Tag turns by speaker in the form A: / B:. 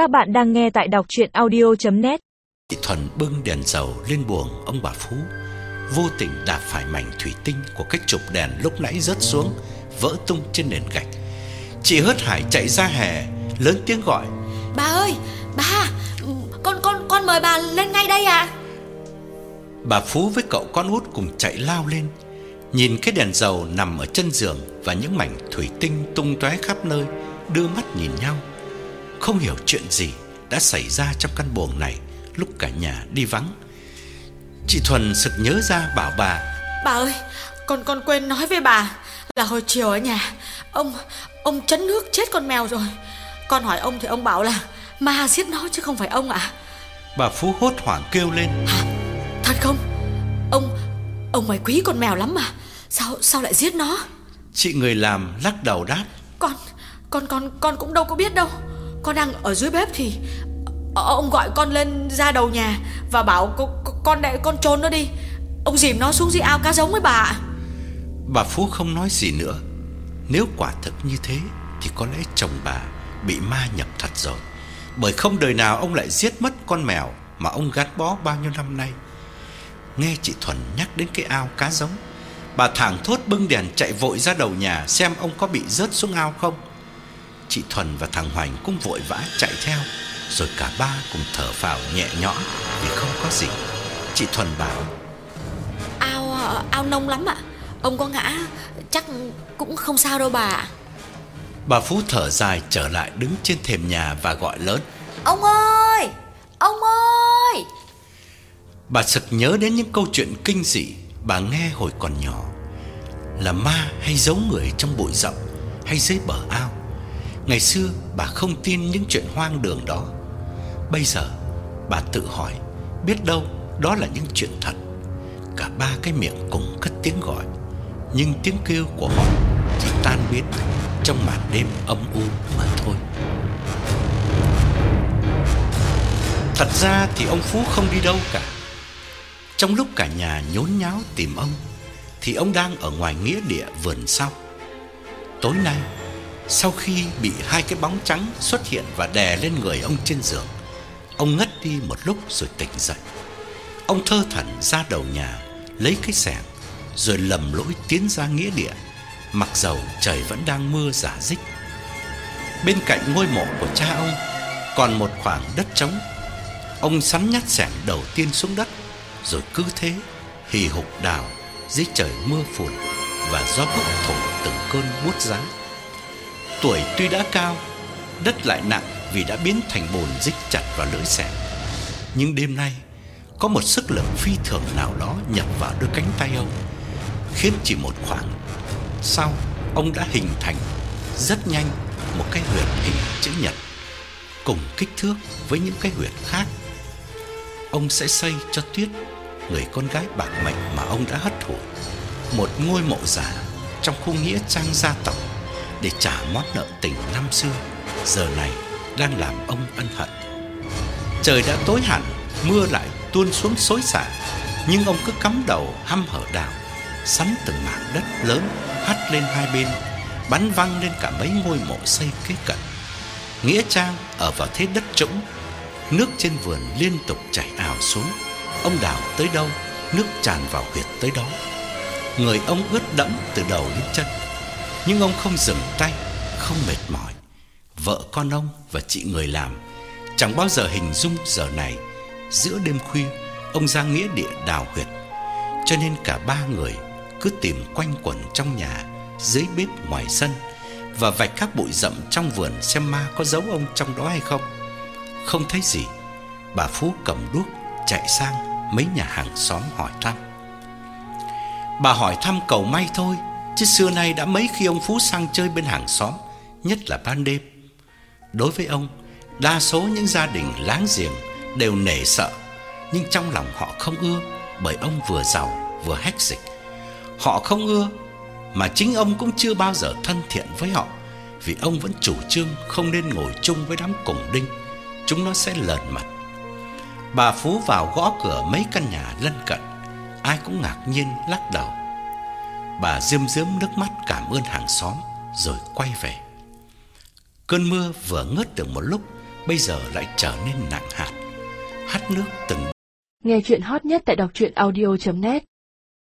A: Các bạn đang nghe tại đọc chuyện audio.net
B: Chị Thuần bưng đèn dầu lên buồng ông bà Phú. Vô tình đạp phải mảnh thủy tinh của cái trục đèn lúc nãy rớt xuống Vỡ tung trên nền gạch. Chị hớt hải chạy ra hè Lớn tiếng gọi.
C: Bà ơi, bà, con con con mời bà lên ngay đây ạ.
B: Bà Phú với cậu con út cùng chạy lao lên Nhìn cái đèn dầu nằm ở chân giường Và những mảnh thủy tinh tung tóe khắp nơi Đưa mắt nhìn nhau Không hiểu chuyện gì đã xảy ra trong căn buồng này Lúc cả nhà đi vắng Chị Thuần sực nhớ ra bảo bà
C: Bà ơi, con con quên nói với bà là hồi chiều ở nhà ông ông chấn nước chết con mèo rồi. Con hỏi ông thì ông bảo là ma giết nó chứ không phải ông ạ.
B: Bà Phú hốt hoảng kêu lên?
C: Thật không? Ông ông mày quý con mèo lắm mà. Sao sao lại giết nó?
B: Chị người làm lắc đầu đáp
C: Con con con con cũng đâu có biết đâu. Con đang ở dưới bếp thì ờ, ông gọi con lên ra đầu nhà và bảo con con để con trốn nó đi. Ông dìm nó xuống dưới ao cá giống với bà.
B: Bà Phú không nói gì nữa Nếu quả thực như thế Thì có lẽ chồng bà bị ma nhập thật rồi Bởi không đời nào ông lại giết mất con mèo Mà ông gắn bó bao nhiêu năm nay Nghe chị Thuần nhắc đến cái ao cá giống, Bà thẳng thốt bưng đèn chạy vội ra đầu nhà Xem ông có bị rớt xuống ao không Chị Thuần và thằng Hoành cũng vội vã chạy theo Rồi cả ba cùng thở phào nhẹ nhõm Vì không có gì Chị Thuần bảo
C: Ao ao nông lắm ạ. Ông có ngã chắc cũng không sao đâu bà. ạ.
B: Bà Phú thở dài trở lại đứng trên thềm nhà và gọi lớn
C: Ông ơi! Ông ơi!
B: Bà sực nhớ đến những câu chuyện kinh dị bà nghe hồi còn nhỏ Là ma hay giấu người trong bụi rậm hay dưới bờ ao Ngày xưa bà không tin những chuyện hoang đường đó. Bây giờ bà tự hỏi, Biết đâu đó là những chuyện thật. Cả ba cái miệng cùng cất tiếng gọi, Nhưng tiếng kêu của họ chỉ tan biến Trong màn đêm âm u mà thôi. Thật ra thì ông Phú không đi đâu cả. Trong lúc cả nhà nhốn nháo tìm ông, Thì ông đang ở ngoài nghĩa địa vườn sau. Tối nay sau khi bị hai cái bóng trắng xuất hiện và đè lên người ông trên giường, Ông ngất đi một lúc rồi tỉnh dậy. Ông thơ thẩn ra đầu nhà, Lấy cái xẻng Rồi lầm lỗi tiến ra nghĩa địa, Mặc dầu trời vẫn đang mưa giả dích. Bên cạnh ngôi mộ của cha ông Còn một khoảng đất trống. Ông sắn nhát xẻng đầu tiên xuống đất, Rồi cứ thế Hì hục đào Dưới trời mưa phùn Và gió bốc thổi từng cơn buốt giá Tuổi tuy đã cao, Đất lại nặng vì đã biến thành bồn dích chặt vào lưỡi xẻng Nhưng đêm nay, Có một sức lực phi thường nào đó nhập vào đôi cánh tay ông, Khiến chỉ một khoảng. Sau, Ông đã hình thành Rất nhanh Một cái huyệt hình chữ nhật, Cùng kích thước với những cái huyệt khác. Ông sẽ xây cho Tuyết, Người con gái bạc mệnh mà ông đã hất hủi Một ngôi mộ giả Trong khu nghĩa trang gia tộc. Để trả món nợ tình năm xưa, Giờ này đang làm ông ân hận. Trời đã tối hẳn, Mưa lại tuôn xuống xối xả, Nhưng ông cứ cắm đầu hăm hở đào, Sắn từng mảng đất lớn Hắt lên hai bên, Bắn văng lên cả mấy ngôi mộ xây kế cận. Nghĩa trang ở vào thế đất trũng, Nước trên vườn liên tục chảy ào xuống. Ông đào tới đâu, Nước tràn vào huyệt tới đó. Người ông ướt đẫm từ đầu đến chân. Nhưng ông không dừng tay, Không mệt mỏi. Vợ con ông và chị người làm, Chẳng bao giờ hình dung giờ này, Giữa đêm khuya, Ông ra nghĩa địa đào huyệt. Cho nên cả ba người Cứ tìm quanh quẩn trong nhà, Dưới bếp ngoài sân, Và vạch các bụi rậm trong vườn Xem ma có giấu ông trong đó hay không. Không thấy gì, Bà Phú cầm đuốc chạy sang Mấy nhà hàng xóm hỏi thăm. Bà hỏi thăm cầu may thôi Chứ xưa nay đã mấy khi ông Phú sang chơi bên hàng xóm, Nhất là ban đêm. Đối với ông, Đa số những gia đình láng giềng Đều nể sợ, Nhưng trong lòng họ không ưa Bởi ông vừa giàu, vừa hách dịch. Họ không ưa Mà chính ông cũng chưa bao giờ thân thiện với họ, Vì ông vẫn chủ trương Không nên ngồi chung với đám cùng đinh. Chúng nó sẽ lờn mặt. Bà Phú vào gõ cửa mấy căn nhà lân cận, Ai cũng ngạc nhiên, lắc đầu. Bà diêm diếm nước mắt cảm ơn hàng xóm Rồi quay về. Cơn mưa vừa ngớt được một lúc bây giờ lại trở nên nặng hạt, hắt nước từng
D: Nghe chuyện hot nhất tại đọc truyện audio.net